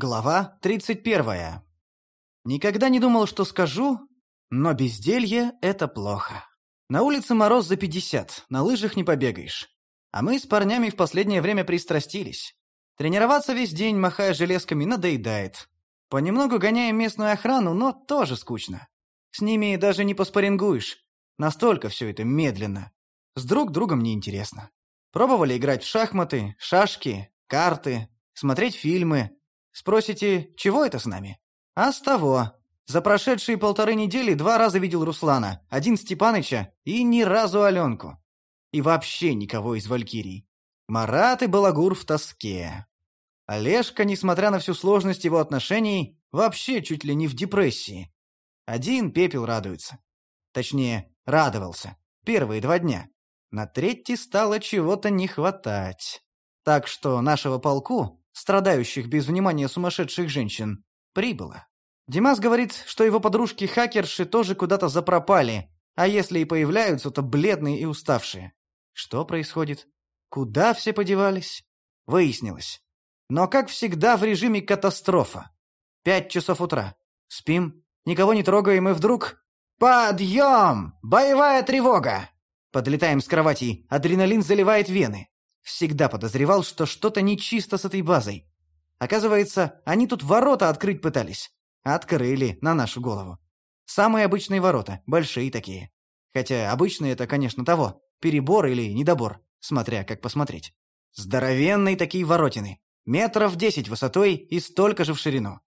Глава 31. Никогда не думал, что скажу, но безделье — это плохо. На улице мороз за 50, на лыжах не побегаешь. А мы с парнями в последнее время пристрастились. Тренироваться весь день, махая железками, надоедает. Понемногу гоняем местную охрану, но тоже скучно. С ними даже не поспорингуешь. Настолько все это медленно. С друг другом неинтересно. Пробовали играть в шахматы, шашки, карты, смотреть фильмы. Спросите, чего это с нами? А с того. За прошедшие полторы недели два раза видел Руслана, один Степаныча и ни разу Аленку. И вообще никого из Валькирий. Марат и Балагур в тоске. Олежка, несмотря на всю сложность его отношений, вообще чуть ли не в депрессии. Один пепел радуется. Точнее, радовался. Первые два дня. На третий стало чего-то не хватать. Так что нашего полку, страдающих без внимания сумасшедших женщин, прибыло. Димас говорит, что его подружки-хакерши тоже куда-то запропали, а если и появляются, то бледные и уставшие. Что происходит? Куда все подевались? Выяснилось. Но, как всегда, в режиме катастрофа. Пять часов утра. Спим, никого не трогаем, и вдруг... «Подъем! Боевая тревога!» Подлетаем с кровати, адреналин заливает вены. Всегда подозревал, что что-то нечисто с этой базой. Оказывается, они тут ворота открыть пытались. Открыли на нашу голову. Самые обычные ворота, большие такие. Хотя обычные это, конечно, того, перебор или недобор, смотря как посмотреть. Здоровенные такие воротины, метров десять высотой и столько же в ширину.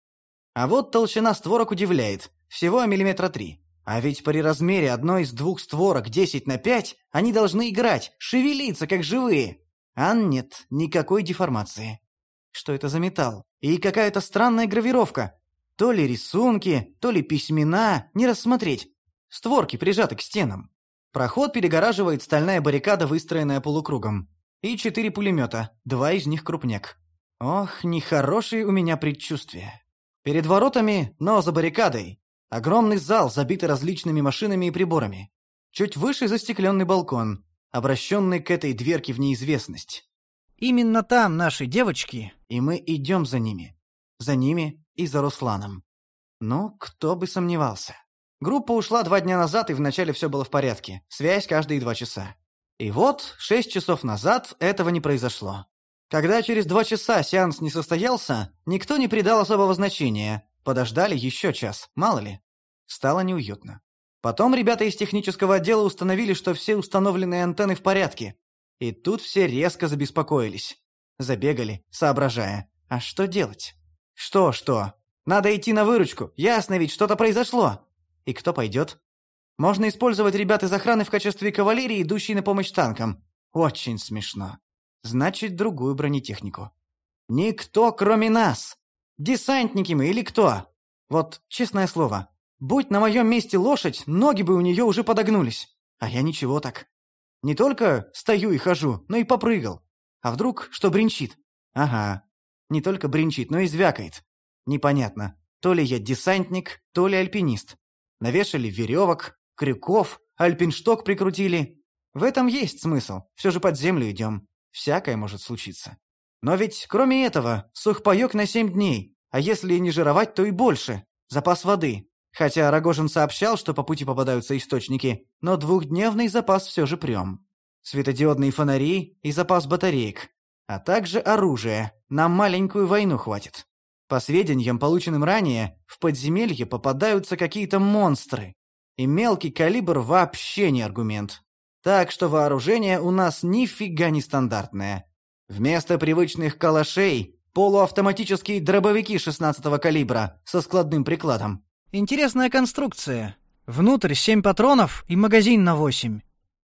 А вот толщина створок удивляет, всего миллиметра три. А ведь при размере одной из двух створок 10 на 5 они должны играть, шевелиться, как живые. А нет, никакой деформации. Что это за металл? И какая-то странная гравировка. То ли рисунки, то ли письмена, не рассмотреть. Створки прижаты к стенам. Проход перегораживает стальная баррикада, выстроенная полукругом. И четыре пулемета, два из них крупняк. Ох, нехорошие у меня предчувствия. Перед воротами, но за баррикадой, Огромный зал, забитый различными машинами и приборами. Чуть выше застекленный балкон, обращенный к этой дверке в неизвестность. Именно там наши девочки, и мы идем за ними. За ними и за Русланом. Ну, кто бы сомневался. Группа ушла два дня назад, и вначале все было в порядке. Связь каждые два часа. И вот, шесть часов назад этого не произошло. Когда через два часа сеанс не состоялся, никто не придал особого значения, Подождали еще час, мало ли. Стало неуютно. Потом ребята из технического отдела установили, что все установленные антенны в порядке. И тут все резко забеспокоились. Забегали, соображая. А что делать? Что-что? Надо идти на выручку. Ясно ведь, что-то произошло. И кто пойдет? Можно использовать ребят из охраны в качестве кавалерии, идущей на помощь танкам. Очень смешно. Значит, другую бронетехнику. Никто, кроме нас. Десантники мы или кто? Вот, честное слово, будь на моем месте лошадь, ноги бы у нее уже подогнулись. А я ничего так. Не только стою и хожу, но и попрыгал. А вдруг что бренчит? Ага. Не только бренчит, но и звякает. Непонятно, то ли я десантник, то ли альпинист. Навешали веревок, крюков, альпиншток прикрутили. В этом есть смысл, все же под землю идем. Всякое может случиться. Но ведь, кроме этого, сухпайок на семь дней, а если не жировать, то и больше. Запас воды. Хотя Рогожин сообщал, что по пути попадаются источники, но двухдневный запас все же прям. Светодиодные фонари и запас батареек. А также оружие. Нам маленькую войну хватит. По сведениям, полученным ранее, в подземелье попадаются какие-то монстры. И мелкий калибр вообще не аргумент. Так что вооружение у нас нифига не стандартное. Вместо привычных калашей – полуавтоматические дробовики 16-го калибра со складным прикладом. Интересная конструкция. Внутрь семь патронов и магазин на восемь.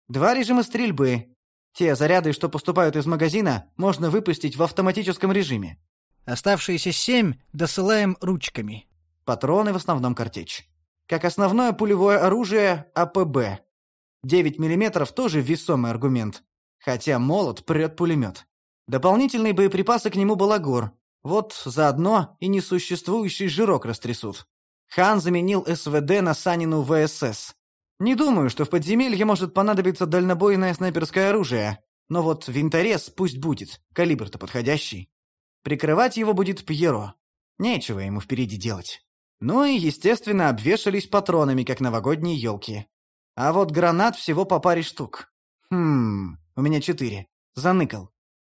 Два режима стрельбы. Те заряды, что поступают из магазина, можно выпустить в автоматическом режиме. Оставшиеся семь досылаем ручками. Патроны в основном картечь. Как основное пулевое оружие АПБ. 9 мм тоже весомый аргумент. Хотя молот прет пулемет. Дополнительные боеприпасы к нему балагур. Вот заодно и несуществующий жирок растрясут. Хан заменил СВД на Санину ВСС. Не думаю, что в подземелье может понадобиться дальнобойное снайперское оружие. Но вот винторез пусть будет, калибр-то подходящий. Прикрывать его будет Пьеро. Нечего ему впереди делать. Ну и, естественно, обвешались патронами, как новогодние елки. А вот гранат всего по паре штук. Хм, у меня четыре. Заныкал.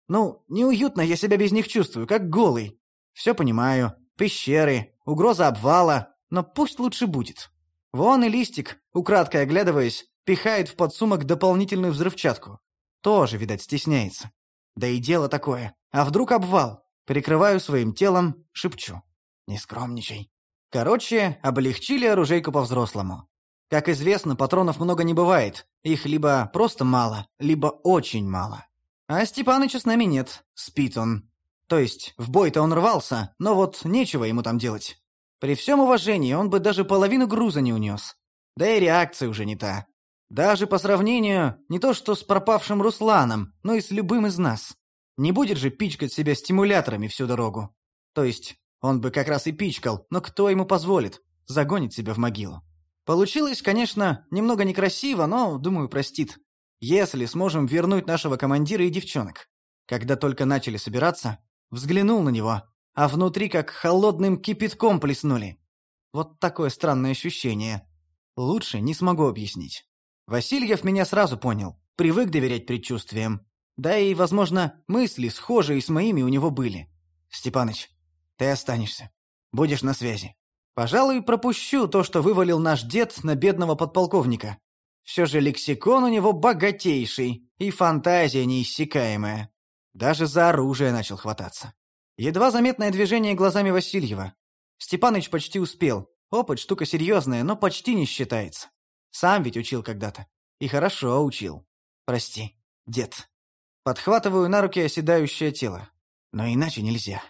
Ну, неуютно я себя без них чувствую, как голый. Все понимаю. Пещеры, угроза обвала, но пусть лучше будет. Вон и листик, украдкой оглядываясь, пихает в подсумок дополнительную взрывчатку. Тоже, видать, стесняется. Да и дело такое. А вдруг обвал? Прикрываю своим телом, шепчу. Не скромничай. Короче, облегчили оружейку по-взрослому. Как известно, патронов много не бывает. Их либо просто мало, либо очень мало. А Степаныча с нами нет. Спит он. То есть, в бой-то он рвался, но вот нечего ему там делать. При всем уважении он бы даже половину груза не унес. Да и реакция уже не та. Даже по сравнению не то что с пропавшим Русланом, но и с любым из нас. Не будет же пичкать себя стимуляторами всю дорогу. То есть, он бы как раз и пичкал, но кто ему позволит? Загонит себя в могилу. Получилось, конечно, немного некрасиво, но, думаю, простит. Если сможем вернуть нашего командира и девчонок. Когда только начали собираться, взглянул на него, а внутри как холодным кипятком плеснули. Вот такое странное ощущение. Лучше не смогу объяснить. Васильев меня сразу понял, привык доверять предчувствиям. Да и, возможно, мысли схожие с моими у него были. «Степаныч, ты останешься. Будешь на связи. Пожалуй, пропущу то, что вывалил наш дед на бедного подполковника. Все же лексикон у него богатейший и фантазия неиссякаемая. Даже за оружие начал хвататься. Едва заметное движение глазами Васильева. Степаныч почти успел. Опыт штука серьезная, но почти не считается. Сам ведь учил когда-то. И хорошо учил. Прости, дед. Подхватываю на руки оседающее тело. Но иначе нельзя.